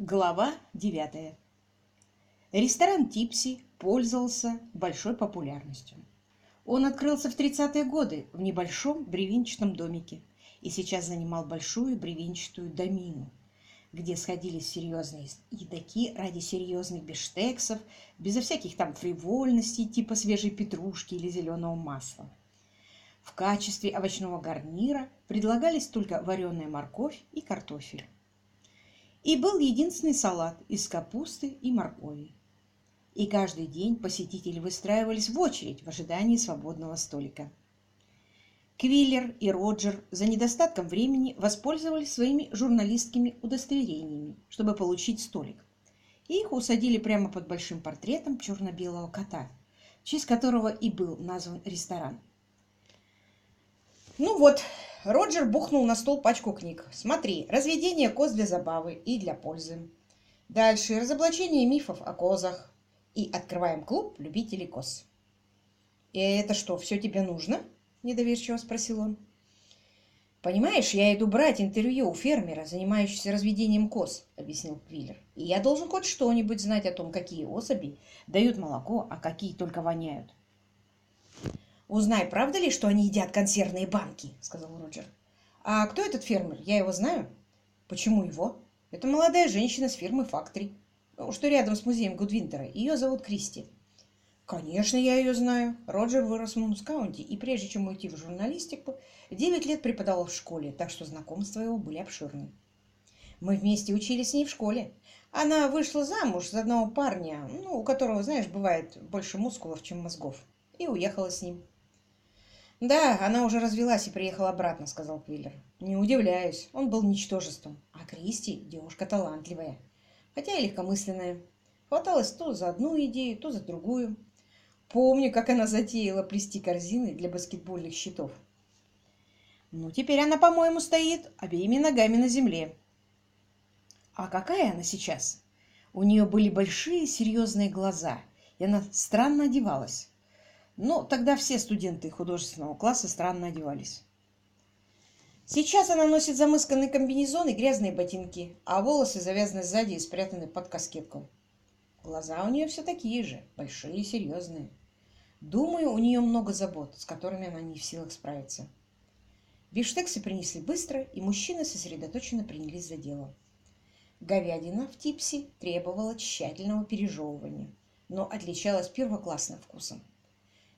Глава 9. Ресторан «Типси» пользовался большой популярностью. Он открылся в 30-е годы в небольшом бревенчатом домике и сейчас занимал большую бревенчатую домину, где сходились серьезные едоки ради серьезных бифштексов, безо всяких там фривольностей типа свежей петрушки или зеленого масла. В качестве овощного гарнира предлагались только вареная морковь и картофель. И был единственный салат из капусты и моркови. И каждый день посетители выстраивались в очередь в ожидании свободного столика. Квиллер и Роджер за недостатком времени воспользовались своими журналистскими удостоверениями, чтобы получить столик. И их усадили прямо под большим портретом черно-белого кота, в честь которого и был назван ресторан. Ну вот, Роджер бухнул на стол пачку книг. Смотри, разведение коз для забавы и для пользы. Дальше разоблачение мифов о козах. И открываем клуб любителей коз. «И это что, все тебе нужно?» – недоверчиво спросил он. «Понимаешь, я иду брать интервью у фермера, занимающегося разведением коз», – объяснил Квиллер. «И я должен хоть что-нибудь знать о том, какие особи дают молоко, а какие только воняют. «Узнай, правда ли, что они едят консервные банки?» — сказал Роджер. «А кто этот фермер? Я его знаю». «Почему его?» «Это молодая женщина с фирмы «Фактори», что рядом с музеем Гудвинтера. Ее зовут Кристи». «Конечно, я ее знаю. Роджер вырос в Мунскаунте, и прежде чем уйти в журналистику, девять лет преподавал в школе, так что знакомства его были обширны. Мы вместе учились с ней в школе. Она вышла замуж за одного парня, ну, у которого, знаешь, бывает больше мускулов, чем мозгов, и уехала с ним. «Да, она уже развелась и приехала обратно», — сказал Квиллер. «Не удивляюсь, он был ничтожеством. А Кристи — девушка талантливая, хотя и легкомысленная. Хваталась то за одну идею, то за другую. Помню, как она затеяла плести корзины для баскетбольных щитов. Ну, теперь она, по-моему, стоит обеими ногами на земле. А какая она сейчас? У нее были большие серьезные глаза, и она странно одевалась. Но тогда все студенты художественного класса странно одевались. Сейчас она носит замысканный комбинезон и грязные ботинки, а волосы завязаны сзади и спрятаны под каскетку. Глаза у нее все такие же, большие и серьезные. Думаю, у нее много забот, с которыми она не в силах справиться. Биштексы принесли быстро, и мужчины сосредоточенно принялись за дело. Говядина в типсе требовала тщательного пережевывания, но отличалась первоклассным вкусом.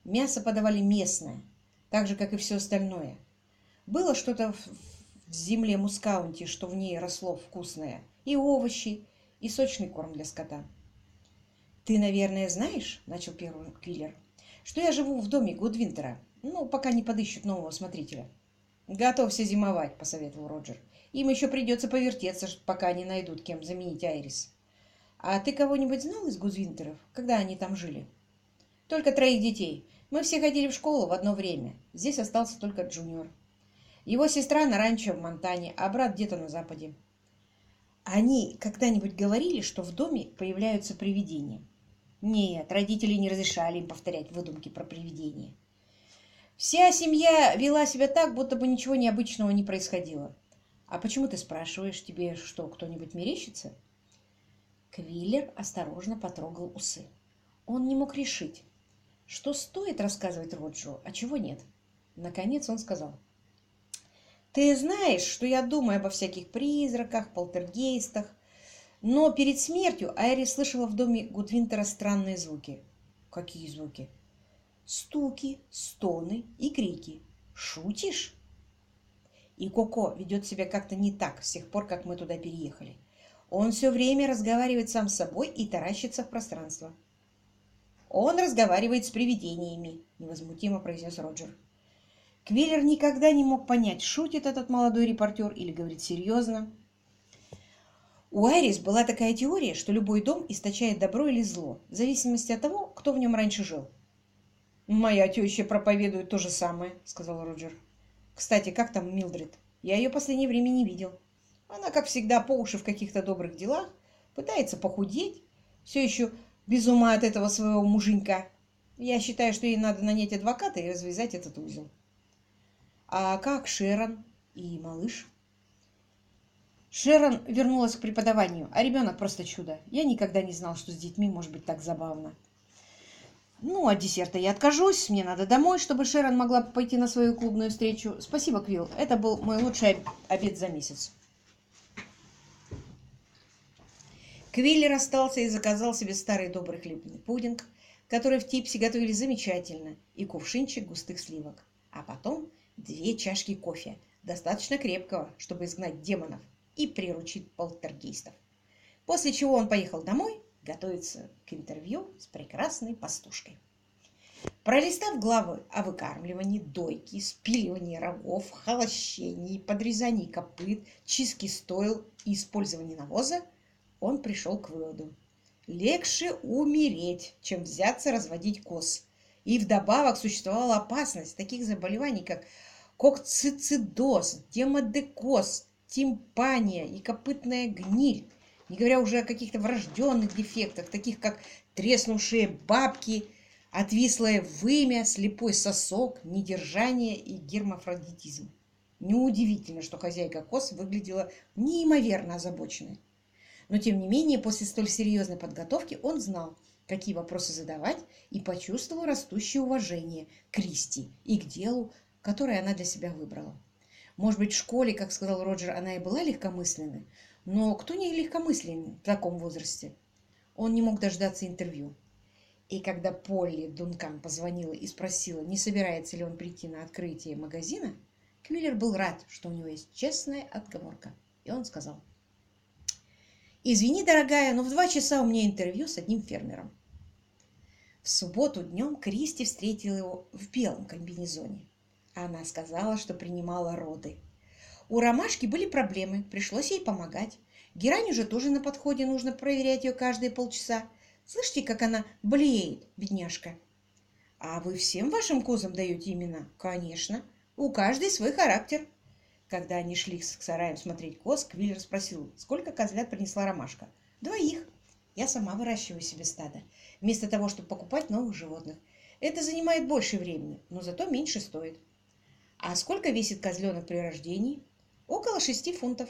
Мясо подавали местное, так же, как и все остальное. Было что-то в земле Мускаунти, что в ней росло вкусное, и овощи, и сочный корм для скота. «Ты, наверное, знаешь, — начал первый киллер, — что я живу в доме Гудвинтера, ну, пока не подыщут нового смотрителя». «Готовься зимовать», — посоветовал Роджер. «Им еще придется повертеться, пока не найдут, кем заменить Айрис». «А ты кого-нибудь знал из Гудвинтеров, когда они там жили?» «Только троих детей. Мы все ходили в школу в одно время. Здесь остался только Джуниор. Его сестра на ранчо в Монтане, а брат где-то на западе. Они когда-нибудь говорили, что в доме появляются привидения? Нет, родители не разрешали им повторять выдумки про привидения. Вся семья вела себя так, будто бы ничего необычного не происходило. А почему ты спрашиваешь, тебе что, кто-нибудь мерещится? Квиллер осторожно потрогал усы. Он не мог решить, что стоит рассказывать Роджеру, а чего нет. Наконец он сказал. «Ты знаешь, что я думаю обо всяких призраках, полтергейстах, но перед смертью Айри слышала в доме Гудвинтера странные звуки». «Какие звуки?» «Стуки, стоны и крики». «Шутишь?» И Коко ведет себя как-то не так с тех пор, как мы туда переехали. Он все время разговаривает сам с собой и таращится в пространство. «Он разговаривает с привидениями», — невозмутимо произнес Роджер. Квиллер никогда не мог понять, шутит этот молодой репортер или говорит серьезно. У Айрис была такая теория, что любой дом источает добро или зло, в зависимости от того, кто в нем раньше жил. «Моя теща проповедует то же самое», — сказал Роджер. «Кстати, как там Милдред? Я ее последнее время не видел. Она, как всегда, по уши в каких-то добрых делах, пытается похудеть, все еще без ума от этого своего муженька. Я считаю, что ей надо нанять адвоката и развязать этот узел. А как Шерон и малыш? Шерон вернулась к преподаванию, а ребенок просто чудо. Я никогда не знал, что с детьми может быть так забавно. Ну, от десерта я откажусь. Мне надо домой, чтобы Шерон могла пойти на свою клубную встречу. Спасибо, Квилл. Это был мой лучший обед за месяц. Квиллер остался и заказал себе старый добрый хлебный пудинг, который в Типсе готовили замечательно, и кувшинчик густых сливок. А потом две чашки кофе, достаточно крепкого, чтобы изгнать демонов и приручить полтергейстов. После чего он поехал домой готовиться к интервью с прекрасной пастушкой. Пролистав главы о выкармливании, дойке, спиливании рогов, холощении, подрезании копыт, чистке стойл и использовании навоза, он пришел к выводу. Легче умереть, чем взяться разводить коз. И вдобавок существовала опасность таких заболеваний, как кокцицидоз, демодекоз, тимпания и копытная гниль, не говоря уже о каких-то врожденных дефектах, таких как треснувшие бабки, отвислое вымя, слепой сосок, недержание и гермафродитизм. Неудивительно, что хозяйка коз выглядела неимоверно озабоченной. Но, тем не менее, после столь серьезной подготовки он знал, какие вопросы задавать, и почувствовал растущее уважение к Кристи и к делу, которое она для себя выбрала. Может быть, в школе, как сказал Роджер, она и была легкомысленной, но кто не легкомысленен в таком возрасте? Он не мог дождаться интервью. И когда Полли Дункан позвонила и спросила, не собирается ли он прийти на открытие магазина, Квиллер был рад, что у него есть честная отговорка. И он сказал, «Извини, дорогая, но в два часа у меня интервью с одним фермером». В субботу днем Кристи встретила его в белом комбинезоне. Она сказала, что принимала роды. У ромашки были проблемы, пришлось ей помогать. Герань уже тоже на подходе, нужно проверять ее каждые полчаса. Слышите, как она блеет, бедняжка? А вы всем вашим козам даете имена? Конечно. У каждой свой характер. Когда они шли к сараям смотреть коз, Квиллер спросил, сколько козлят принесла ромашка. Двоих. Я сама выращиваю себе стадо, вместо того, чтобы покупать новых животных. Это занимает больше времени, но зато меньше стоит. А сколько весит козленок при рождении? Около шести фунтов.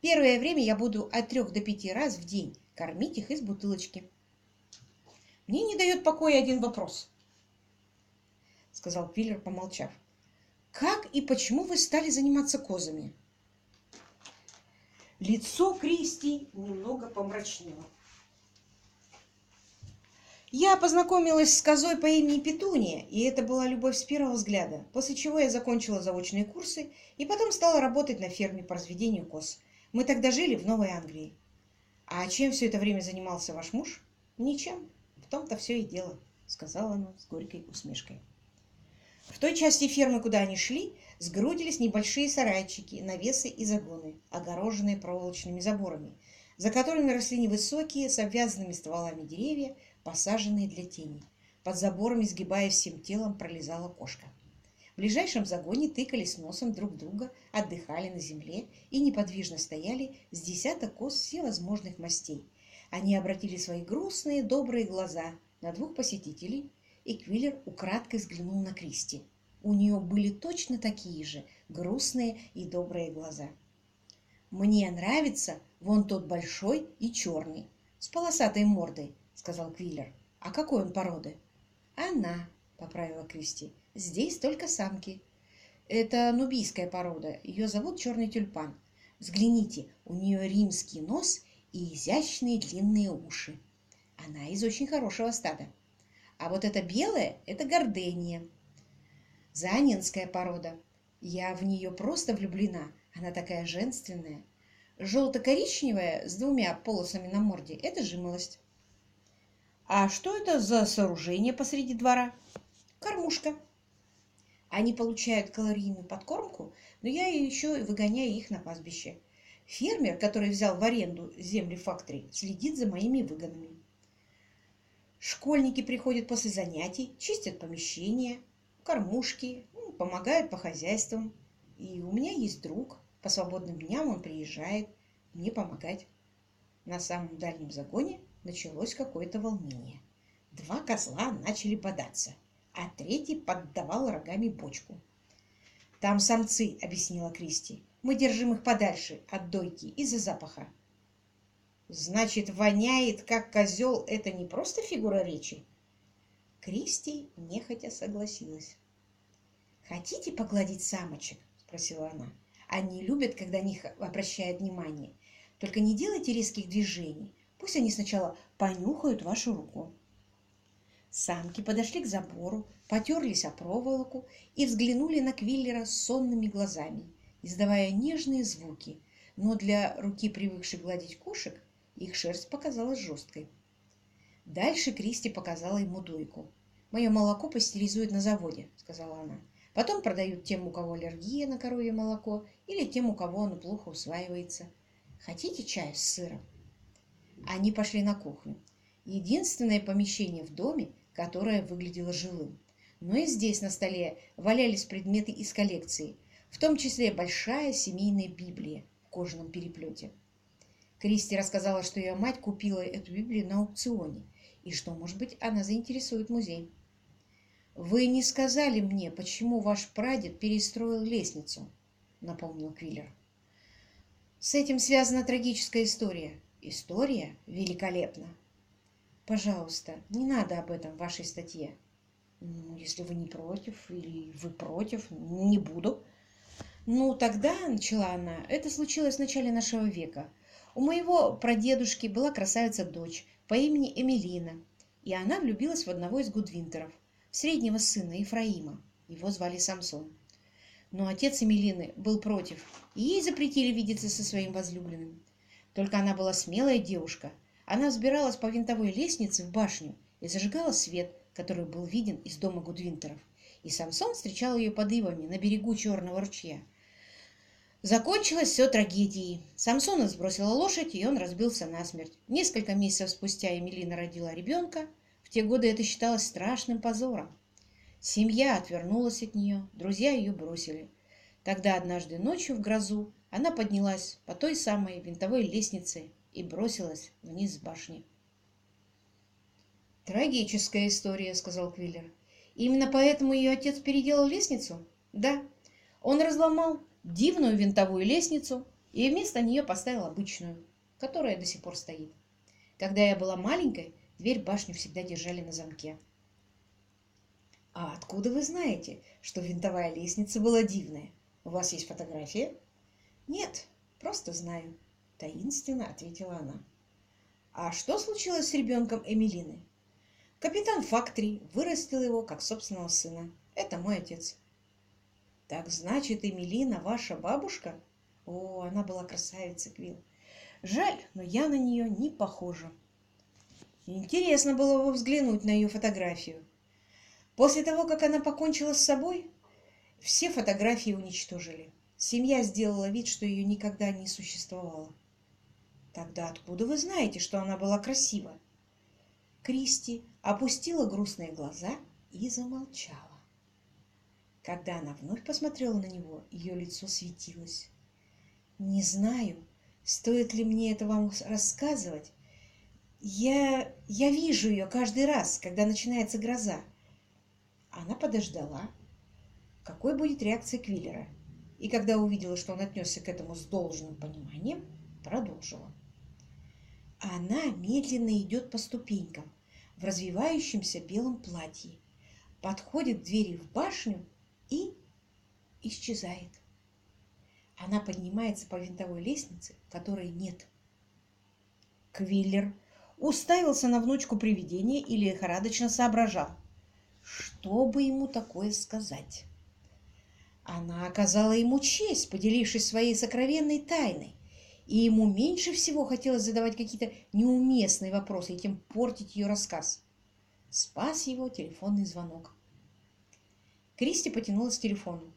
Первое время я буду от трех до пяти раз в день кормить их из бутылочки. Мне не дает покоя один вопрос, сказал Квиллер, помолчав. Как и почему вы стали заниматься козами? Лицо Кристи немного помрачнело. Я познакомилась с козой по имени Петуния, и это была любовь с первого взгляда, после чего я закончила заочные курсы и потом стала работать на ферме по разведению коз. Мы тогда жили в Новой Англии. А чем все это время занимался ваш муж? Ничем. В том-то все и дело, сказала она с горькой усмешкой. В той части фермы, куда они шли, сгрудились небольшие сарайчики, навесы и загоны, огороженные проволочными заборами, за которыми росли невысокие, с обвязанными стволами деревья, посаженные для тени. Под забором, изгибаясь всем телом, пролезала кошка. В ближайшем загоне тыкались носом друг друга, отдыхали на земле и неподвижно стояли с десяток коз всевозможных мастей. Они обратили свои грустные, добрые глаза на двух посетителей, и Квиллер украдкой взглянул на Кристи. У нее были точно такие же грустные и добрые глаза. «Мне нравится вон тот большой и черный, с полосатой мордой», сказал Квиллер. «А какой он породы?» «Она», — поправила Кристи. «Здесь только самки». «Это нубийская порода. Ее зовут черный тюльпан. Взгляните, у нее римский нос и изящные длинные уши. Она из очень хорошего стада. А вот эта белая – это гордения. Занинская порода. Я в нее просто влюблена. Она такая женственная. Желто-коричневая с двумя полосами на морде – это жимолость. А что это за сооружение посреди двора? Кормушка. Они получают калорийную подкормку, но я еще выгоняю их на пастбище. Фермер, который взял в аренду земли фактори, следит за моими выгонами. Школьники приходят после занятий, чистят помещения, кормушки, ну, помогают по хозяйствам. И у меня есть друг. По свободным дням он приезжает мне помогать. На самом дальнем загоне началось какое-то волнение. Два козла начали бодаться, а третий поддавал рогами бочку. «Там самцы», — объяснила Кристи. Мы держим их подальше от дойки из-за запаха. Значит, воняет, как козел, это не просто фигура речи? Кристи нехотя согласилась. «Хотите погладить самочек?» – спросила она. «Они любят, когда них обращают внимание. Только не делайте резких движений. Пусть они сначала понюхают вашу руку». Самки подошли к забору, потерлись о проволоку и взглянули на Квиллера сонными глазами, издавая нежные звуки, но для руки, привыкшей гладить кошек, их шерсть показалась жесткой. Дальше Кристи показала ему дойку. «Мое молоко пастеризуют на заводе», — сказала она. «Потом продают тем, у кого аллергия на коровье молоко, или тем, у кого оно плохо усваивается. Хотите чаю с сыром?» Они пошли на кухню. Единственное помещение в доме, которое выглядело жилым. Но и здесь на столе валялись предметы из коллекции, в том числе большая семейная Библия в кожаном переплете. Кристи рассказала, что ее мать купила эту Библию на аукционе, и что, может быть, она заинтересует музей. «Вы не сказали мне, почему ваш прадед перестроил лестницу», — напомнил Квиллер. «С этим связана трагическая история. История великолепна. Пожалуйста, не надо об этом в вашей статье. Ну, если вы не против или вы против, не буду. Ну, тогда, — начала она, — это случилось в начале нашего века. У моего прадедушки была красавица-дочь по имени Эмилина, и она влюбилась в одного из Гудвинтеров, среднего сына Ефраима. Его звали Самсон. Но отец Эмилины был против, и ей запретили видеться со своим возлюбленным. Только она была смелая девушка. Она взбиралась по винтовой лестнице в башню и зажигала свет, который был виден из дома Гудвинтеров. И Самсон встречал ее под ивами на берегу Черного ручья – Закончилось все трагедией. Самсона сбросила лошадь, и он разбился насмерть. Несколько месяцев спустя Эмилина родила ребенка. В те годы это считалось страшным позором. Семья отвернулась от нее, друзья ее бросили. Тогда однажды ночью в грозу она поднялась по той самой винтовой лестнице и бросилась вниз с башни. «Трагическая история», — сказал Квиллер. «Именно поэтому ее отец переделал лестницу?» «Да. Он разломал дивную винтовую лестницу и вместо нее поставил обычную, которая до сих пор стоит. Когда я была маленькой, дверь башню всегда держали на замке. «А откуда вы знаете, что винтовая лестница была дивная? У вас есть фотография?» «Нет, просто знаю», — таинственно ответила она. «А что случилось с ребенком Эмилины?» «Капитан Фактри вырастил его как собственного сына. Это мой отец». Так значит, Эмилина ваша бабушка? О, она была красавица, Квилл. Жаль, но я на нее не похожа. Интересно было бы взглянуть на ее фотографию. После того, как она покончила с собой, все фотографии уничтожили. Семья сделала вид, что ее никогда не существовало. Тогда откуда вы знаете, что она была красива? Кристи опустила грустные глаза и замолчала. Когда она вновь посмотрела на него, ее лицо светилось. «Не знаю, стоит ли мне это вам рассказывать. Я, я вижу ее каждый раз, когда начинается гроза». Она подождала, какой будет реакция Квиллера, и когда увидела, что он отнесся к этому с должным пониманием, продолжила. Она медленно идет по ступенькам в развивающемся белом платье, подходит к двери в башню и исчезает. Она поднимается по винтовой лестнице, которой нет. Квиллер уставился на внучку привидения и лихорадочно соображал, что бы ему такое сказать. Она оказала ему честь, поделившись своей сокровенной тайной, и ему меньше всего хотелось задавать какие-то неуместные вопросы и тем портить ее рассказ. Спас его телефонный звонок. Кристи потянулась к телефону.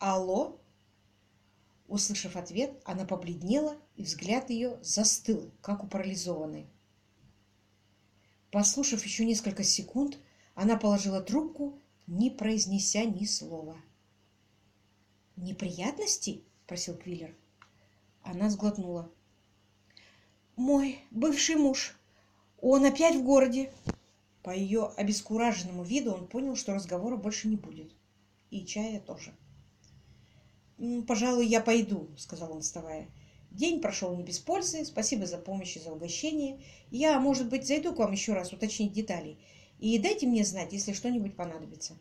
«Алло?» Услышав ответ, она побледнела, и взгляд ее застыл, как у парализованной. Послушав еще несколько секунд, она положила трубку, не произнеся ни слова. «Неприятности?» – просил Квиллер. Она сглотнула. «Мой бывший муж. Он опять в городе. По ее обескураженному виду он понял, что разговора больше не будет. И чая тоже. «Пожалуй, я пойду», — сказал он, вставая. «День прошел не без пользы. Спасибо за помощь и за угощение. Я, может быть, зайду к вам еще раз уточнить детали. И дайте мне знать, если что-нибудь понадобится».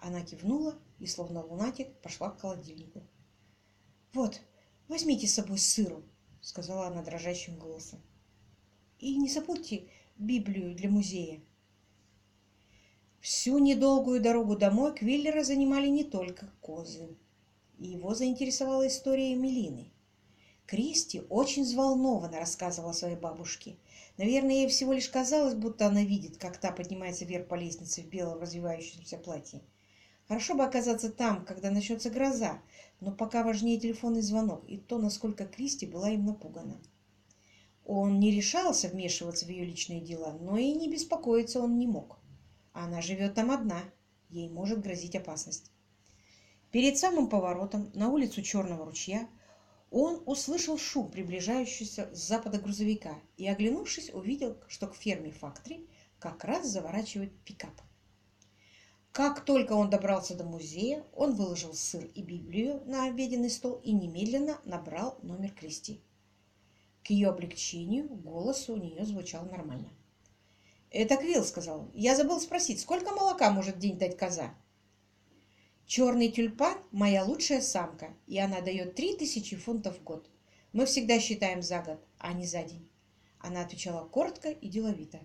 Она кивнула и, словно лунатик, пошла к холодильнику. «Вот, возьмите с собой сыру», — сказала она дрожащим голосом. «И не забудьте Библию для музея». Всю недолгую дорогу домой Квиллера занимали не только козы. Его заинтересовала история Мелины. Кристи очень взволнованно рассказывала своей бабушке. Наверное, ей всего лишь казалось, будто она видит, как та поднимается вверх по лестнице в белом развивающемся платье. Хорошо бы оказаться там, когда начнется гроза, но пока важнее телефонный звонок и то, насколько Кристи была им напугана. Он не решался вмешиваться в ее личные дела, но и не беспокоиться он не мог. Она живет там одна, ей может грозить опасность. Перед самым поворотом на улицу Черного ручья он услышал шум приближающегося с запада грузовика и, оглянувшись, увидел, что к ферме Фактри как раз заворачивает пикап. Как только он добрался до музея, он выложил сыр и Библию на обеденный стол и немедленно набрал номер Кристи. К ее облегчению голос у нее звучал нормально. «Это Квилл», — сказал он. «Я забыл спросить, сколько молока может в день дать коза?» Черный тюльпан – моя лучшая самка, и она дает три тысячи фунтов в год. Мы всегда считаем за год, а не за день. Она отвечала коротко и деловито.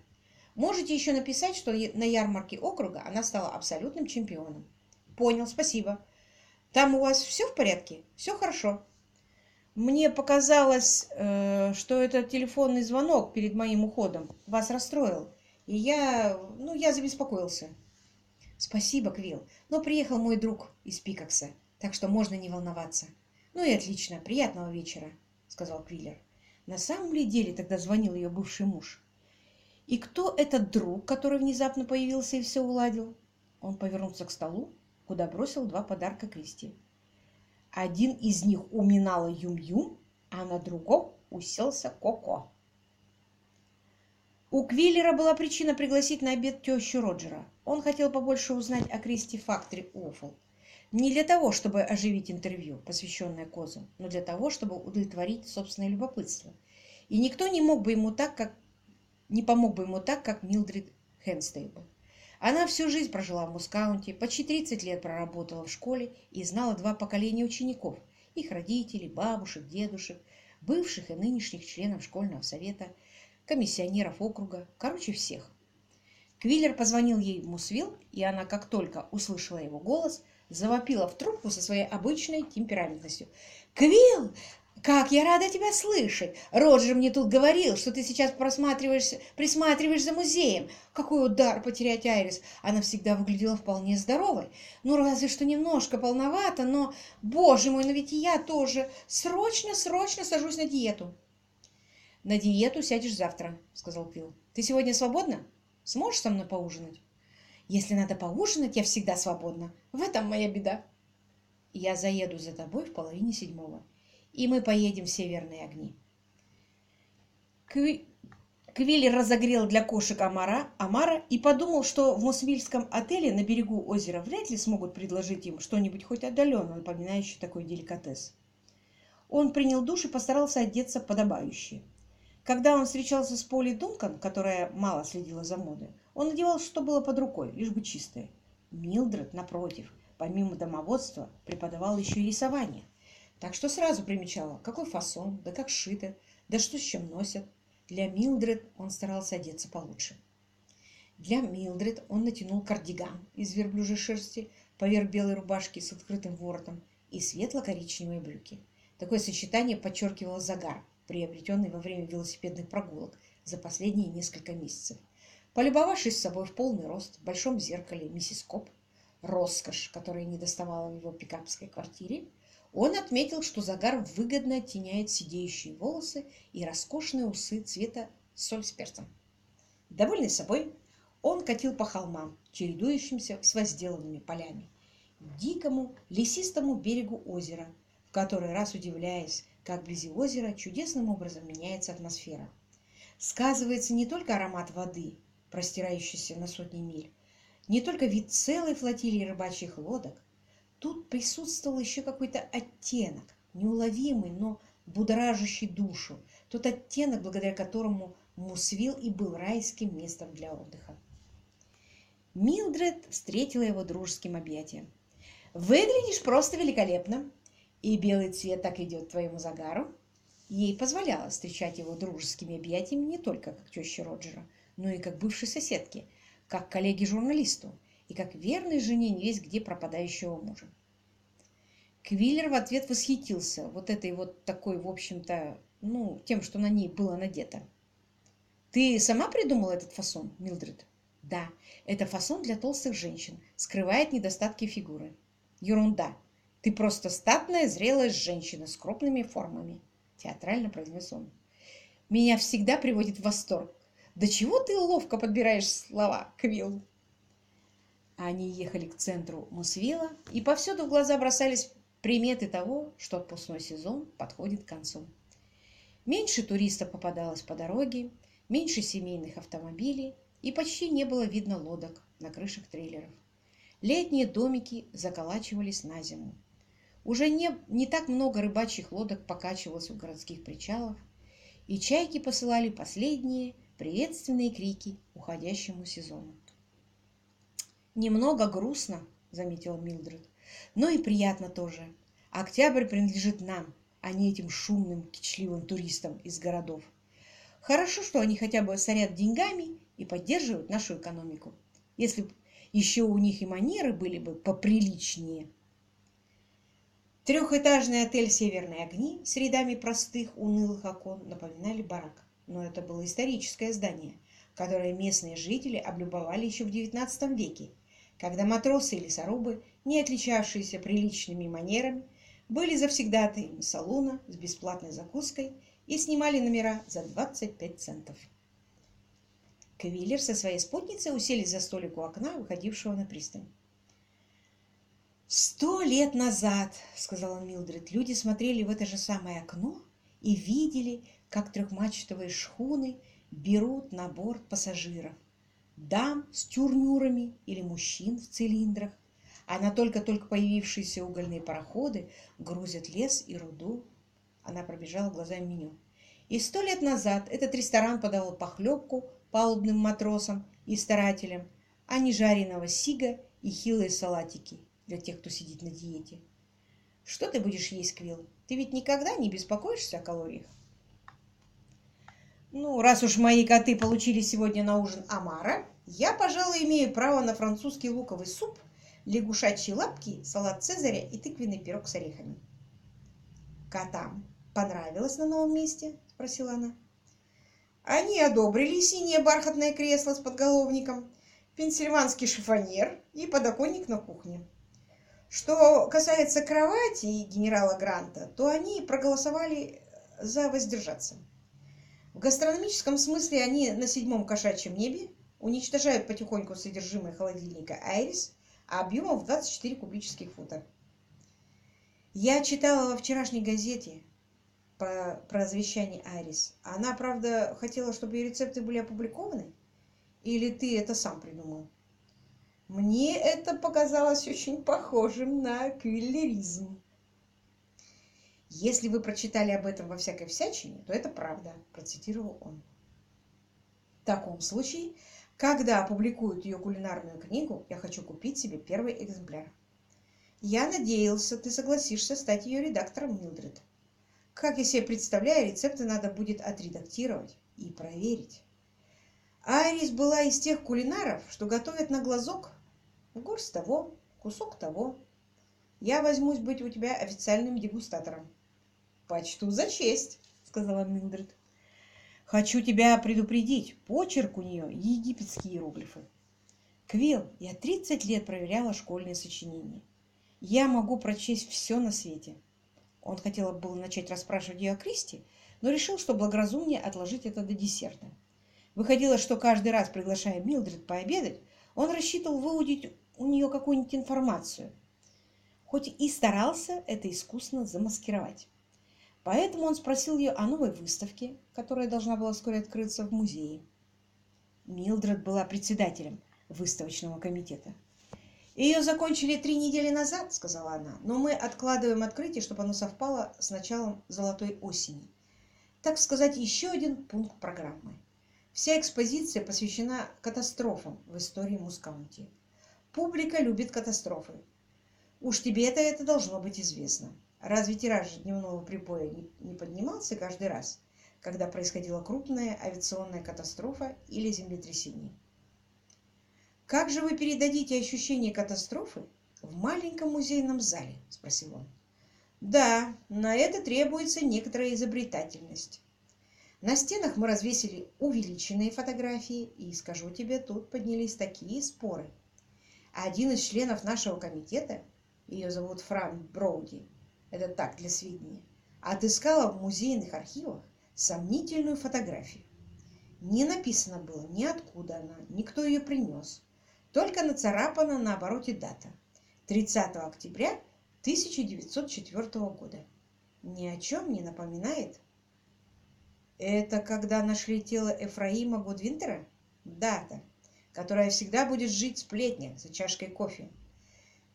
Можете еще написать, что на ярмарке округа она стала абсолютным чемпионом. Понял, спасибо. Там у вас все в порядке? Все хорошо. Мне показалось, э, что этот телефонный звонок перед моим уходом вас расстроил, и я, ну, я забеспокоился. Спасибо, Квилл, но приехал мой друг из Пикакса, так что можно не волноваться. Ну и отлично, приятного вечера, сказал Квиллер. На самом ли деле тогда звонил ее бывший муж? И кто этот друг, который внезапно появился и все уладил? Он повернулся к столу, куда бросил два подарка Кристи. Один из них уминала Юм-Юм, а на другом уселся Коко. У Квиллера была причина пригласить на обед тещу Роджера. Он хотел побольше узнать о Кристи Фактори Уофл. Не для того, чтобы оживить интервью, посвященное козам, но для того, чтобы удовлетворить собственное любопытство. И никто не мог бы ему так, как не помог бы ему так, как Милдрид Хенстейбл. Она всю жизнь прожила в Мускаунте, почти 30 лет проработала в школе и знала два поколения учеников, их родителей, бабушек, дедушек, бывших и нынешних членов школьного совета – комиссионеров округа, короче, всех. Квиллер позвонил ей в Мусвилл, и она, как только услышала его голос, завопила в трубку со своей обычной темпераментностью. «Квилл, как я рада тебя слышать! Роджер мне тут говорил, что ты сейчас просматриваешь, присматриваешь за музеем. Какой удар потерять Айрис! Она всегда выглядела вполне здоровой. Ну, разве что немножко полновато, но, боже мой, но ведь и я тоже срочно-срочно сажусь на диету. «На диету сядешь завтра», — сказал Квилл. «Ты сегодня свободна? Сможешь со мной поужинать?» «Если надо поужинать, я всегда свободна. В этом моя беда». «Я заеду за тобой в половине седьмого, и мы поедем в северные огни». Кви... Квиллер разогрел для кошек Амара, Амара и подумал, что в Мосвильском отеле на берегу озера вряд ли смогут предложить им что-нибудь хоть отдаленно напоминающее такой деликатес. Он принял душ и постарался одеться подобающе. Когда он встречался с Полей Дункан, которая мало следила за модой, он надевал, что было под рукой, лишь бы чистое. Милдред, напротив, помимо домоводства, преподавал еще и рисование. Так что сразу примечала, какой фасон, да как шито, да что с чем носят. Для Милдред он старался одеться получше. Для Милдред он натянул кардиган из верблюжьей шерсти поверх белой рубашки с открытым воротом и светло-коричневые брюки. Такое сочетание подчеркивало загар, приобретенный во время велосипедных прогулок за последние несколько месяцев. Полюбовавшись собой в полный рост в большом зеркале миссис Коп, роскошь, которая не доставала в его пикапской квартире, он отметил, что загар выгодно оттеняет сидеющие волосы и роскошные усы цвета соль с перцем. Довольный собой, он катил по холмам, чередующимся с возделанными полями, дикому лесистому берегу озера, в который раз удивляясь, как вблизи озера чудесным образом меняется атмосфера. Сказывается не только аромат воды, простирающийся на сотни миль, не только вид целой флотилии рыбачьих лодок, тут присутствовал еще какой-то оттенок, неуловимый, но будоражащий душу, тот оттенок, благодаря которому Мусвилл и был райским местом для отдыха. Милдред встретила его дружеским объятием. «Выглядишь просто великолепно, и белый цвет так идет твоему загару». Ей позволяло встречать его дружескими объятиями не только как теща Роджера, но и как бывшей соседки, как коллеге-журналисту и как верной жене невесть где пропадающего мужа. Квиллер в ответ восхитился вот этой вот такой, в общем-то, ну, тем, что на ней было надето. «Ты сама придумала этот фасон, Милдред?» «Да, это фасон для толстых женщин, скрывает недостатки фигуры». «Ерунда! Ты просто статная, зрелая женщина с крупными формами», — театрально произнес он. «Меня всегда приводит в восторг. Да чего ты ловко подбираешь слова, Квилл?» Они ехали к центру Мусвилла, и повсюду в глаза бросались приметы того, что отпускной сезон подходит к концу. Меньше туристов попадалось по дороге, меньше семейных автомобилей и почти не было видно лодок на крышах трейлеров. Летние домики заколачивались на зиму. Уже не, не так много рыбачьих лодок покачивалось у городских причалов, и чайки посылали последние приветственные крики уходящему сезону. «Немного грустно», — заметила Милдред, — «но и приятно тоже. Октябрь принадлежит нам, а не этим шумным, кичливым туристам из городов. Хорошо, что они хотя бы сорят деньгами и поддерживают нашу экономику. Если бы еще у них и манеры были бы поприличнее. Трехэтажный отель «Северные огни» с рядами простых, унылых окон напоминали барак. Но это было историческое здание, которое местные жители облюбовали еще в XIX веке, когда матросы и лесорубы, не отличавшиеся приличными манерами, были завсегдатаями салуна с бесплатной закуской и снимали номера за 25 центов. Кавиллер со своей спутницей уселись за столик у окна, выходившего на пристань. «Сто лет назад, — сказала Милдред, — люди смотрели в это же самое окно и видели, как трехмачтовые шхуны берут на борт пассажиров, дам с тюрнюрами или мужчин в цилиндрах, а на только-только появившиеся угольные пароходы грузят лес и руду. Она пробежала глазами меню. И сто лет назад этот ресторан подавал похлебку палубным матросам и старателям, а не жареного сига и хилые салатики для тех, кто сидит на диете. Что ты будешь есть, Квилл? Ты ведь никогда не беспокоишься о калориях? Ну, раз уж мои коты получили сегодня на ужин омара, я, пожалуй, имею право на французский луковый суп – лягушачьи лапки, салат цезаря и тыквенный пирог с орехами. «Котам понравилось на новом месте?» – спросила она. Они одобрили синее бархатное кресло с подголовником, пенсильванский шифонер и подоконник на кухне. Что касается кровати генерала Гранта, то они проголосовали за воздержаться. В гастрономическом смысле они на седьмом кошачьем небе уничтожают потихоньку содержимое холодильника «Айрис», объемом в 24 кубических фута. Я читала во вчерашней газете про, про завещание Айрис. Она, правда, хотела, чтобы ее рецепты были опубликованы? Или ты это сам придумал? Мне это показалось очень похожим на квиллеризм. Если вы прочитали об этом во всякой всячине, то это правда, процитировал он. В таком случае когда опубликуют ее кулинарную книгу, я хочу купить себе первый экземпляр. Я надеялся, ты согласишься стать ее редактором, Милдред. Как я себе представляю, рецепты надо будет отредактировать и проверить. Айрис была из тех кулинаров, что готовят на глазок. Горсть того, кусок того. Я возьмусь быть у тебя официальным дегустатором. Почту за честь, сказала Милдред. Хочу тебя предупредить, почерк у нее египетские иероглифы. Квилл, я 30 лет проверяла школьные сочинения. Я могу прочесть все на свете. Он хотел было начать расспрашивать ее о Кристи, но решил, что благоразумнее отложить это до десерта. Выходило, что каждый раз, приглашая Милдред пообедать, он рассчитывал выудить у нее какую-нибудь информацию, хоть и старался это искусно замаскировать. Поэтому он спросил ее о новой выставке, которая должна была вскоре открыться в музее. Милдред была председателем выставочного комитета. Ее закончили три недели назад, сказала она, но мы откладываем открытие, чтобы оно совпало с началом золотой осени. Так сказать, еще один пункт программы. Вся экспозиция посвящена катастрофам в истории Мускаунти. Публика любит катастрофы. Уж тебе-то это должно быть известно. Разве тираж дневного прибоя не, поднимался каждый раз, когда происходила крупная авиационная катастрофа или землетрясение? «Как же вы передадите ощущение катастрофы в маленьком музейном зале?» – спросил он. «Да, на это требуется некоторая изобретательность. На стенах мы развесили увеличенные фотографии, и, скажу тебе, тут поднялись такие споры. Один из членов нашего комитета, ее зовут Фран Броуди, это так, для сведения, отыскала в музейных архивах сомнительную фотографию. Не написано было ни откуда она, никто ее принес. Только нацарапана на обороте дата. 30 октября 1904 года. Ни о чем не напоминает? Это когда нашли тело Эфраима Гудвинтера? Дата, которая всегда будет жить в сплетнях за чашкой кофе.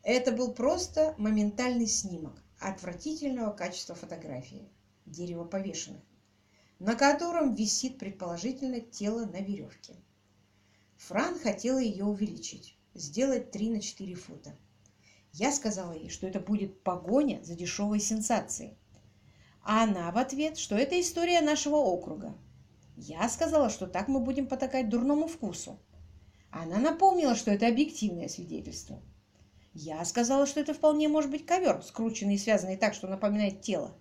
Это был просто моментальный снимок отвратительного качества фотографии, дерево повешенных, на котором висит предположительно тело на веревке. Фран хотела ее увеличить, сделать 3 на 4 фута. Я сказала ей, что это будет погоня за дешевой сенсацией. А она в ответ, что это история нашего округа. Я сказала, что так мы будем потакать дурному вкусу. Она напомнила, что это объективное свидетельство. Я сказала, что это вполне может быть ковер, скрученный и связанный так, что напоминает тело.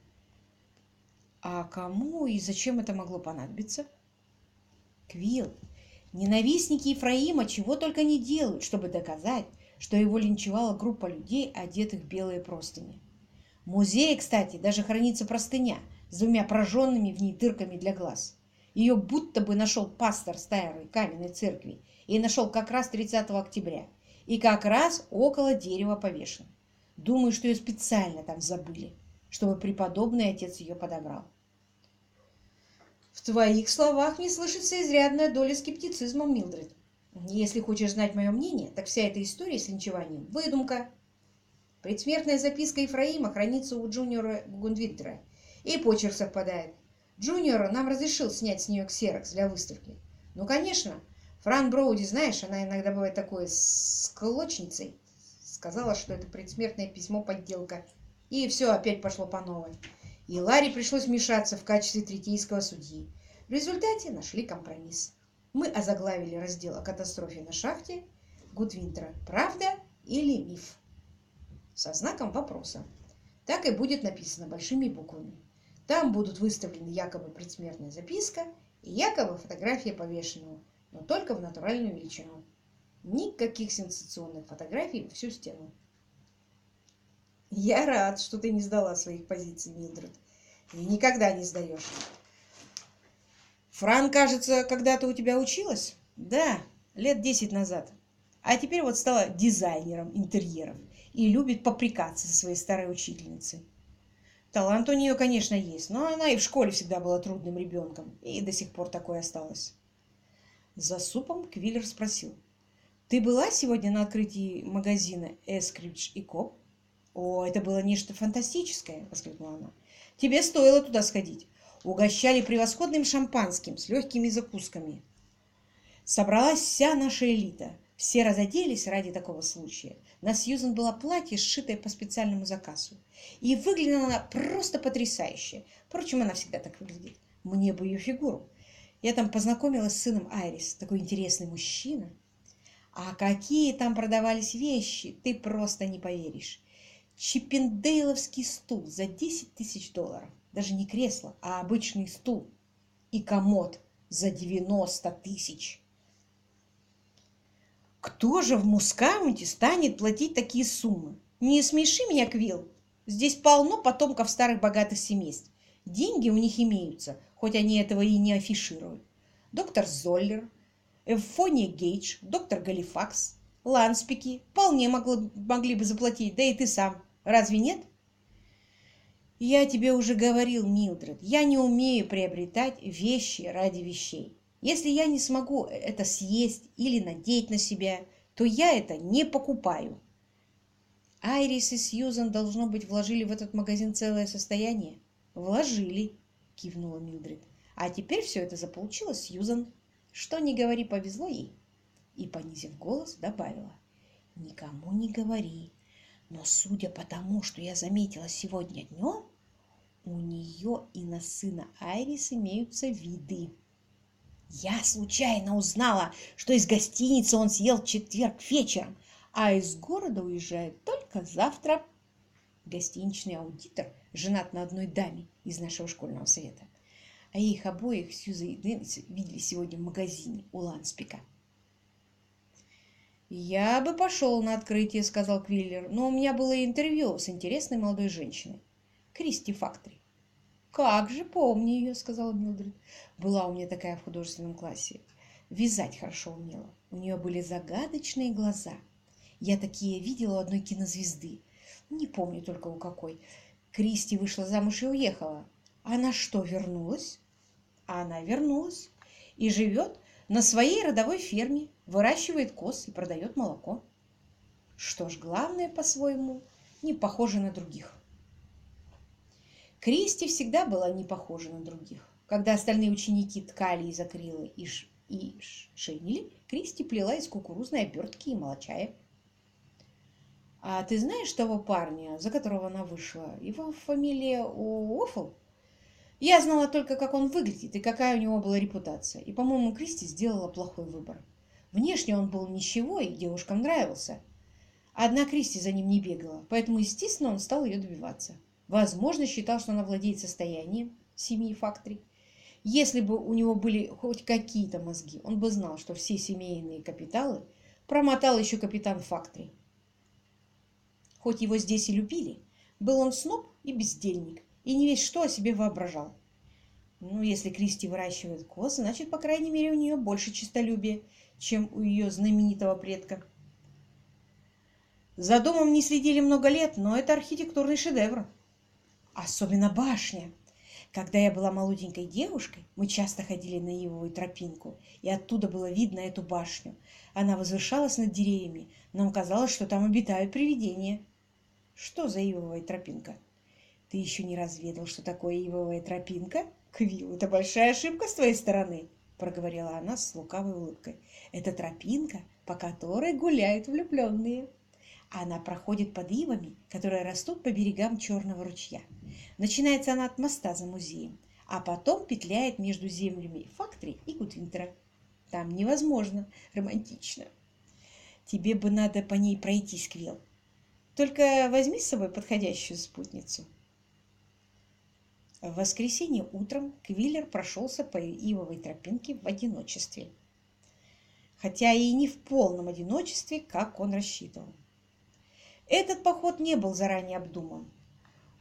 А кому и зачем это могло понадобиться? Квилл, Ненавистники Ефраима чего только не делают, чтобы доказать, что его линчевала группа людей, одетых в белые простыни. В музее, кстати, даже хранится простыня с двумя прожженными в ней дырками для глаз. Ее будто бы нашел пастор старой каменной церкви и нашел как раз 30 октября. И как раз около дерева повешен. Думаю, что ее специально там забыли, чтобы преподобный отец ее подобрал. В твоих словах мне слышится изрядная доля скептицизма, Милдред. Если хочешь знать мое мнение, так вся эта история с линчеванием – выдумка. Предсмертная записка Ефраима хранится у Джуниора Гундвинтера, и почерк совпадает. Джуниор нам разрешил снять с нее ксерокс для выставки. Ну, конечно, Фран Броуди, знаешь, она иногда бывает такой склочницей. Сказала, что это предсмертное письмо подделка. И все опять пошло по новой и Ларе пришлось вмешаться в качестве третейского судьи. В результате нашли компромисс. Мы озаглавили раздел о катастрофе на шахте Гудвинтера «Правда или миф?» со знаком вопроса. Так и будет написано большими буквами. Там будут выставлены якобы предсмертная записка и якобы фотография повешенного, но только в натуральную величину. Никаких сенсационных фотографий всю стену. Я рад, что ты не сдала своих позиций, Милдред. И никогда не сдаешь. Фран, кажется, когда-то у тебя училась? Да, лет десять назад. А теперь вот стала дизайнером интерьеров и любит попрекаться со своей старой учительницей. Талант у нее, конечно, есть, но она и в школе всегда была трудным ребенком, и до сих пор такой осталась. За супом Квиллер спросил. «Ты была сегодня на открытии магазина «Эскридж и Коп»?» «О, это было нечто фантастическое!» — воскликнула она. «Тебе стоило туда сходить. Угощали превосходным шампанским с легкими закусками. Собралась вся наша элита. Все разоделись ради такого случая. На Сьюзен было платье, сшитое по специальному заказу. И выглядела она просто потрясающе. Впрочем, она всегда так выглядит. Мне бы ее фигуру. Я там познакомилась с сыном Айрис. Такой интересный мужчина. А какие там продавались вещи, ты просто не поверишь. Чиппендейловский стул за 10 тысяч долларов. Даже не кресло, а обычный стул. И комод за 90 тысяч. Кто же в Мускаунте станет платить такие суммы? Не смеши меня, Квилл. Здесь полно потомков старых богатых семейств. Деньги у них имеются, хоть они этого и не афишируют. Доктор Золлер, Эвфония Гейдж, доктор Галифакс, Ланспики вполне могло, могли бы заплатить, да и ты сам. Разве нет? Я тебе уже говорил, Милдред, я не умею приобретать вещи ради вещей. Если я не смогу это съесть или надеть на себя, то я это не покупаю. Айрис и Сьюзан, должно быть, вложили в этот магазин целое состояние. Вложили, кивнула Милдред. А теперь все это заполучила Сьюзан. Что не говори, повезло ей. И, понизив голос, добавила. Никому не говори. Но судя по тому, что я заметила сегодня днем, у нее и на сына Айрис имеются виды. Я случайно узнала, что из гостиницы он съел четверг вечером, а из города уезжает только завтра. Гостиничный аудитор женат на одной даме из нашего школьного совета, а их обоих Сьюза и Дэнси видели сегодня в магазине у Ланспика. «Я бы пошел на открытие», — сказал Квиллер, «но у меня было интервью с интересной молодой женщиной, Кристи Фактори». «Как же, помню ее», — сказала Милдред. «Была у меня такая в художественном классе. Вязать хорошо умела. У нее были загадочные глаза. Я такие видела у одной кинозвезды. Не помню только у какой. Кристи вышла замуж и уехала. Она что, вернулась?» Она вернулась и живет на своей родовой ферме, выращивает коз и продает молоко. Что ж, главное по-своему не похоже на других. Кристи всегда была не похожа на других. Когда остальные ученики ткали из акрила и, ш... и шинили, Кристи плела из кукурузной обертки и молочая. «А ты знаешь того парня, за которого она вышла? Его фамилия Уофл?» Я знала только, как он выглядит и какая у него была репутация. И, по-моему, Кристи сделала плохой выбор. Внешне он был ничего, и девушкам нравился. Одна Кристи за ним не бегала, поэтому, естественно, он стал ее добиваться. Возможно, считал, что она владеет состоянием семьи Фактори. Если бы у него были хоть какие-то мозги, он бы знал, что все семейные капиталы промотал еще капитан Фактори. Хоть его здесь и любили, был он сноб и бездельник, и не весь что о себе воображал. Ну, если Кристи выращивает коз, значит, по крайней мере, у нее больше честолюбия, чем у ее знаменитого предка. За домом не следили много лет, но это архитектурный шедевр. Особенно башня. Когда я была молоденькой девушкой, мы часто ходили на Ивовую тропинку, и оттуда было видно эту башню. Она возвышалась над деревьями. Нам казалось, что там обитают привидения. Что за Ивовая тропинка? Ты еще не разведал, что такое ивовая тропинка? Квилл, это большая ошибка с твоей стороны, проговорила она с лукавой улыбкой. Это тропинка, по которой гуляют влюбленные. Она проходит под ивами, которые растут по берегам Черного ручья. Начинается она от моста за музеем, а потом петляет между землями Фактори и Гудвинтера. Там невозможно романтично. Тебе бы надо по ней пройтись, Квилл. Только возьми с собой подходящую спутницу. В воскресенье утром Квиллер прошелся по ивовой тропинке в одиночестве. Хотя и не в полном одиночестве, как он рассчитывал. Этот поход не был заранее обдуман.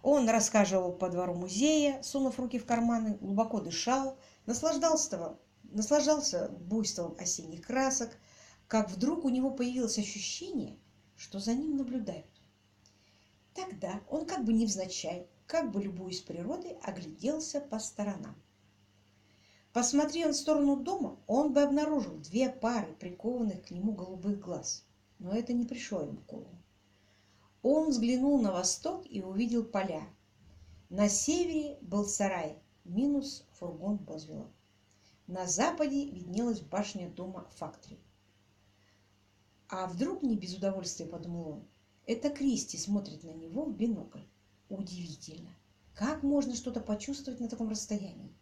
Он рассказывал по двору музея, сунув руки в карманы, глубоко дышал, наслаждался, наслаждался буйством осенних красок, как вдруг у него появилось ощущение, что за ним наблюдают. Тогда он как бы невзначай как бы любуясь природой, огляделся по сторонам. Посмотри он в сторону дома, он бы обнаружил две пары прикованных к нему голубых глаз. Но это не пришло ему в голову. Он взглянул на восток и увидел поля. На севере был сарай, минус фургон Бозвела. На западе виднелась башня дома Фактори. А вдруг не без удовольствия, подумал он, это Кристи смотрит на него в бинокль. Удивительно, как можно что-то почувствовать на таком расстоянии?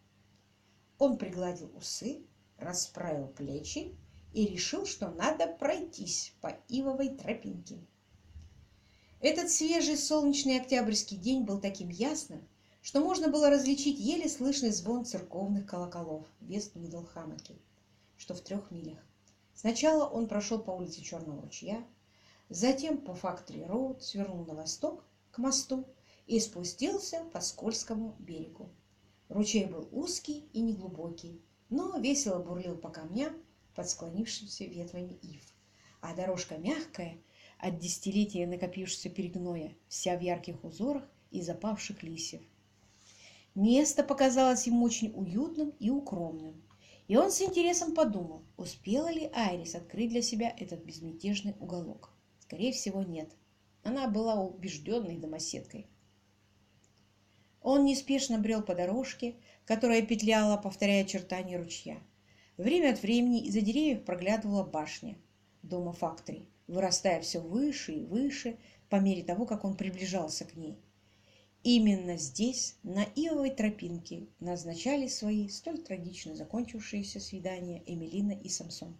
Он пригладил усы, расправил плечи и решил, что надо пройтись по ивовой тропинке. Этот свежий солнечный октябрьский день был таким ясным, что можно было различить еле слышный звон церковных колоколов в Вест-Миддлхаммаке, что в трех милях. Сначала он прошел по улице Черного ручья, затем по Фактори-Роуд свернул на восток к мосту и спустился по скользкому берегу. Ручей был узкий и неглубокий, но весело бурлил по камням под склонившимися ветвями ив. А дорожка мягкая, от десятилетия накопившегося перегноя, вся в ярких узорах и запавших листьев. Место показалось ему очень уютным и укромным, и он с интересом подумал, успела ли Айрис открыть для себя этот безмятежный уголок. Скорее всего, нет. Она была убежденной домоседкой. Он неспешно брел по дорожке, которая петляла, повторяя очертания ручья. Время от времени из-за деревьев проглядывала башня дома фактори, вырастая все выше и выше по мере того, как он приближался к ней. Именно здесь, на Ивовой тропинке, назначали свои столь трагично закончившиеся свидания Эмилина и Самсон.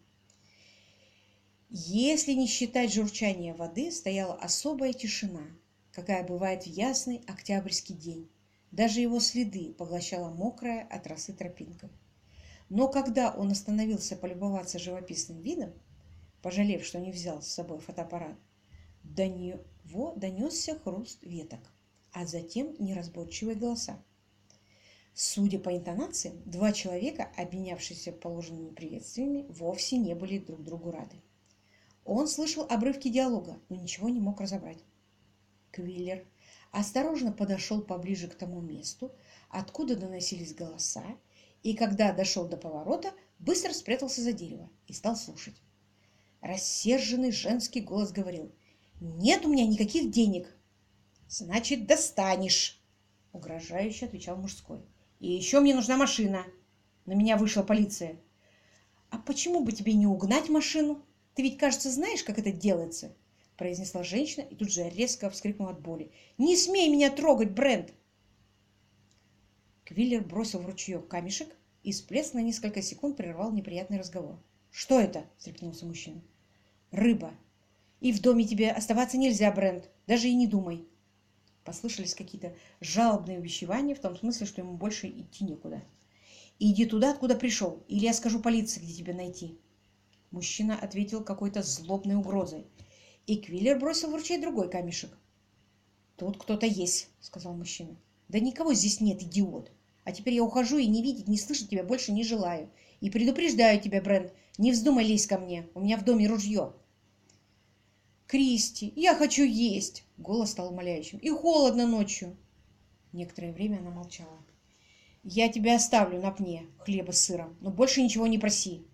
Если не считать журчания воды, стояла особая тишина, какая бывает в ясный октябрьский день. Даже его следы поглощала мокрая от росы тропинка. Но когда он остановился полюбоваться живописным видом, пожалев, что не взял с собой фотоаппарат, до него донесся хруст веток, а затем неразборчивые голоса. Судя по интонациям, два человека, обменявшиеся положенными приветствиями, вовсе не были друг другу рады. Он слышал обрывки диалога, но ничего не мог разобрать. Квиллер осторожно подошел поближе к тому месту, откуда доносились голоса, и когда дошел до поворота, быстро спрятался за дерево и стал слушать. Рассерженный женский голос говорил, «Нет у меня никаких денег». «Значит, достанешь», — угрожающе отвечал мужской. «И еще мне нужна машина». На меня вышла полиция. «А почему бы тебе не угнать машину?» Ты ведь, кажется, знаешь, как это делается?» произнесла женщина и тут же резко вскрикнула от боли. «Не смей меня трогать, Брент!» Квиллер бросил в ручье камешек и всплеск на несколько секунд прервал неприятный разговор. «Что это?» – встрепенулся мужчина. «Рыба. И в доме тебе оставаться нельзя, Брент. Даже и не думай». Послышались какие-то жалобные увещевания в том смысле, что ему больше идти некуда. «Иди туда, откуда пришел, или я скажу полиции, где тебя найти». Мужчина ответил какой-то злобной угрозой, и Квиллер бросил в ручей другой камешек. «Тут кто-то есть», — сказал мужчина. «Да никого здесь нет, идиот. А теперь я ухожу и не видеть, не слышать тебя больше не желаю. И предупреждаю тебя, Брент, не вздумай лезть ко мне. У меня в доме ружье». «Кристи, я хочу есть!» — голос стал умоляющим. «И холодно ночью!» Некоторое время она молчала. «Я тебя оставлю на пне хлеба с сыром, но больше ничего не проси.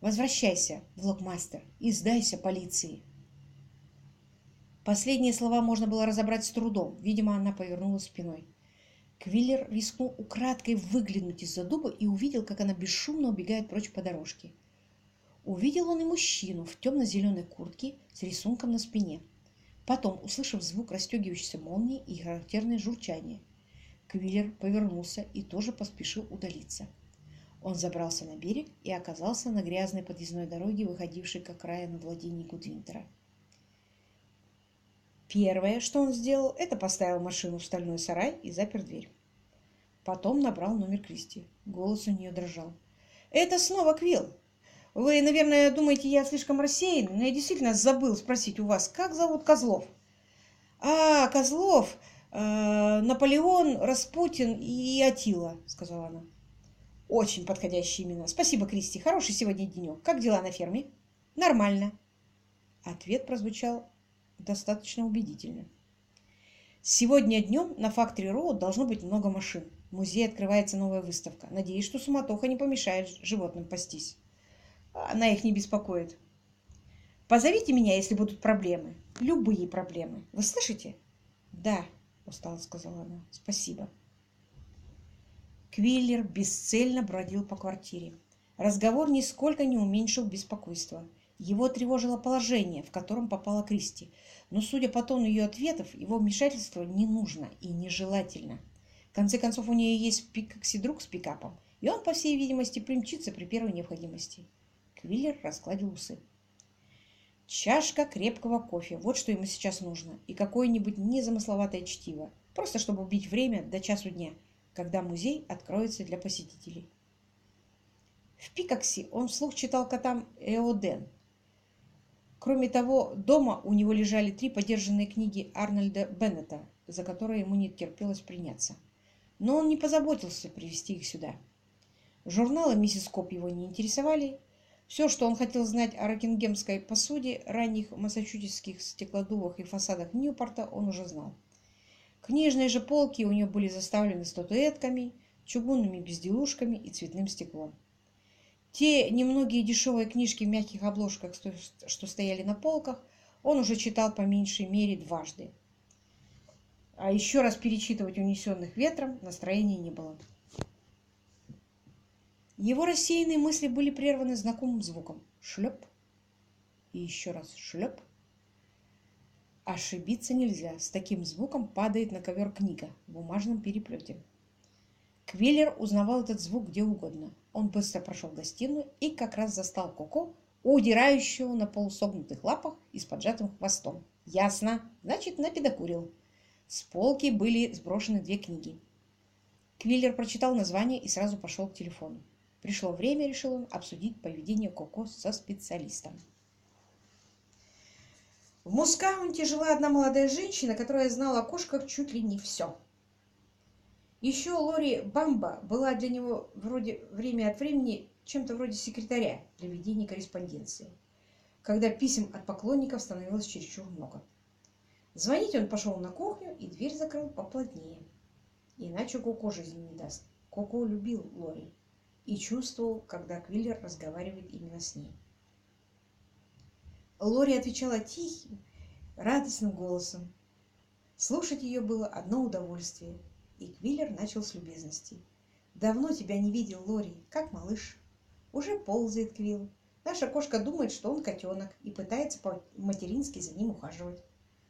Возвращайся, влогмастер, и сдайся полиции. Последние слова можно было разобрать с трудом. Видимо, она повернулась спиной. Квиллер рискнул украдкой выглянуть из-за дуба и увидел, как она бесшумно убегает прочь по дорожке. Увидел он и мужчину в темно-зеленой куртке с рисунком на спине. Потом, услышав звук расстегивающейся молнии и характерное журчание, Квиллер повернулся и тоже поспешил удалиться. Он забрался на берег и оказался на грязной подъездной дороге, выходившей к окраину владений Гудвинтера. Первое, что он сделал, это поставил машину в стальной сарай и запер дверь. Потом набрал номер Кристи. Голос у нее дрожал. «Это снова Квилл. Вы, наверное, думаете, я слишком рассеян, но я действительно забыл спросить у вас, как зовут Козлов?» «А, Козлов, э, Наполеон, Распутин и Атила», — сказала она. Очень подходящие имена. Спасибо, Кристи. Хороший сегодня денек. Как дела на ферме? Нормально. Ответ прозвучал достаточно убедительно. Сегодня днем на Factory Road должно быть много машин. В музее открывается новая выставка. Надеюсь, что суматоха не помешает животным пастись. Она их не беспокоит. Позовите меня, если будут проблемы. Любые проблемы. Вы слышите? Да, устало сказала она. Спасибо. Квиллер бесцельно бродил по квартире. Разговор нисколько не уменьшил беспокойства. Его тревожило положение, в котором попала Кристи, но, судя по тону ее ответов, его вмешательство не нужно и нежелательно. В конце концов, у нее есть пикакси-друг с пикапом, и он, по всей видимости, примчится при первой необходимости. Квиллер раскладил усы. Чашка крепкого кофе. Вот что ему сейчас нужно. И какое-нибудь незамысловатое чтиво. Просто чтобы убить время до часу дня когда музей откроется для посетителей. В Пикаксе он вслух читал котам Эоден. Кроме того, дома у него лежали три подержанные книги Арнольда Беннета, за которые ему не терпелось приняться. Но он не позаботился привезти их сюда. Журналы миссис Коп его не интересовали. Все, что он хотел знать о рокингемской посуде, ранних массачусетских стеклодувах и фасадах Ньюпорта, он уже знал. Книжные же полки у нее были заставлены статуэтками, чугунными безделушками и цветным стеклом. Те немногие дешевые книжки в мягких обложках, что стояли на полках, он уже читал по меньшей мере дважды. А еще раз перечитывать «Унесенных ветром» настроения не было. Его рассеянные мысли были прерваны знакомым звуком. Шлеп. И еще раз шлеп. Ошибиться нельзя. С таким звуком падает на ковер книга в бумажном переплете. Квиллер узнавал этот звук где угодно. Он быстро прошел в гостиную и как раз застал Коко, удирающего на полусогнутых лапах и с поджатым хвостом. Ясно. Значит, напедокурил. С полки были сброшены две книги. Квиллер прочитал название и сразу пошел к телефону. Пришло время, решил он, обсудить поведение Коко со специалистом. В Мускаунте жила одна молодая женщина, которая знала о кошках чуть ли не все. Еще Лори Бамба была для него вроде время от времени чем-то вроде секретаря для ведения корреспонденции, когда писем от поклонников становилось чересчур много. Звонить он пошел на кухню и дверь закрыл поплотнее. Иначе Коко жизни не даст. Коко любил Лори и чувствовал, когда Квиллер разговаривает именно с ней. Лори отвечала тихим, радостным голосом. Слушать ее было одно удовольствие, и Квиллер начал с любезностей. «Давно тебя не видел, Лори, как малыш?» «Уже ползает Квилл. Наша кошка думает, что он котенок, и пытается по-матерински за ним ухаживать.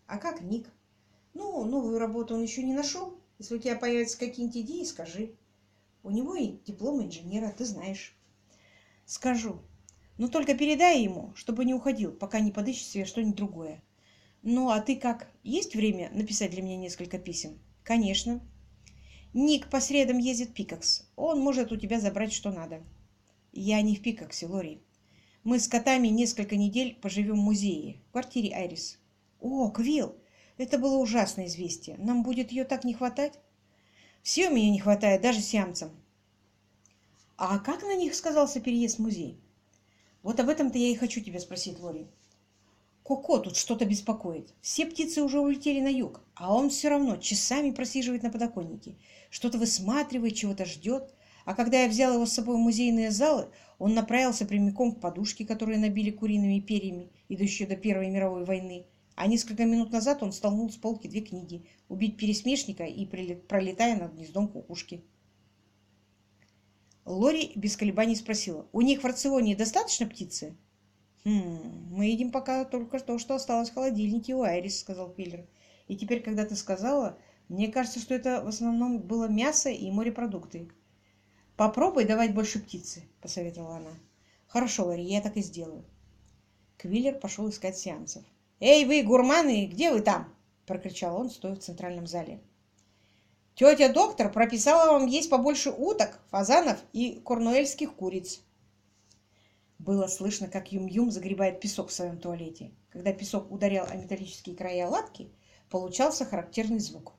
А как Ник? Ну, новую работу он еще не нашел. Если у тебя появятся какие-нибудь идеи, скажи. У него и диплом инженера, ты знаешь. Скажу. Но только передай ему, чтобы не уходил, пока не подыщет себе что-нибудь другое. Ну, а ты как? Есть время написать для меня несколько писем? Конечно. Ник по средам ездит Пикакс. Он может у тебя забрать, что надо. Я не в Пикаксе, Лори. Мы с котами несколько недель поживем в музее, в квартире Айрис. О, Квилл, это было ужасное известие. Нам будет ее так не хватать. Все у меня не хватает, даже сиамцам. А как на них сказался переезд в музей? Вот об этом-то я и хочу тебя спросить, Лори. Коко тут что-то беспокоит. Все птицы уже улетели на юг, а он все равно часами просиживает на подоконнике. Что-то высматривает, чего-то ждет. А когда я взял его с собой в музейные залы, он направился прямиком к подушке, которые набили куриными перьями, идущие до Первой мировой войны, а несколько минут назад он столкнул с полки две книги «Убить пересмешника» и «Пролетая над гнездом кукушки». Лори без колебаний спросила, «У них в рационе достаточно птицы?» «Хм, мы едим пока только то, что осталось в холодильнике у Айрис», — сказал Пиллер. «И теперь, когда ты сказала, мне кажется, что это в основном было мясо и морепродукты». «Попробуй давать больше птицы», — посоветовала она. «Хорошо, Лори, я так и сделаю». Квиллер пошел искать сеансов. «Эй, вы, гурманы, где вы там?» – прокричал он, стоя в центральном зале. «Тетя доктор прописала вам есть побольше уток, фазанов и корнуэльских куриц». Было слышно, как Юм-Юм загребает песок в своем туалете. Когда песок ударял о металлические края латки, получался характерный звук.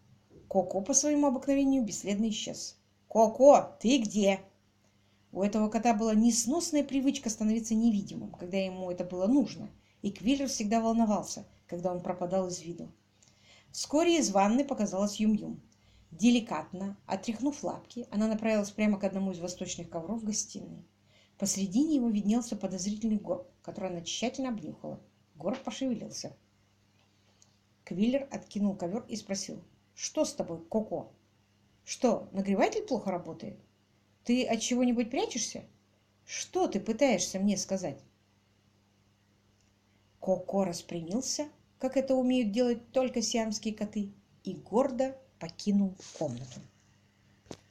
Коко по своему обыкновению бесследно исчез. «Коко, ты где?» У этого кота была несносная привычка становиться невидимым, когда ему это было нужно – и Квиллер всегда волновался, когда он пропадал из виду. Вскоре из ванны показалась Юм-Юм. Деликатно, отряхнув лапки, она направилась прямо к одному из восточных ковров в гостиной. Посредине его виднелся подозрительный горб, который она тщательно обнюхала. Горб пошевелился. Квиллер откинул ковер и спросил, «Что с тобой, Коко? Что, нагреватель плохо работает? Ты от чего-нибудь прячешься? Что ты пытаешься мне сказать?» Коко распрямился, как это умеют делать только сиамские коты, и гордо покинул комнату.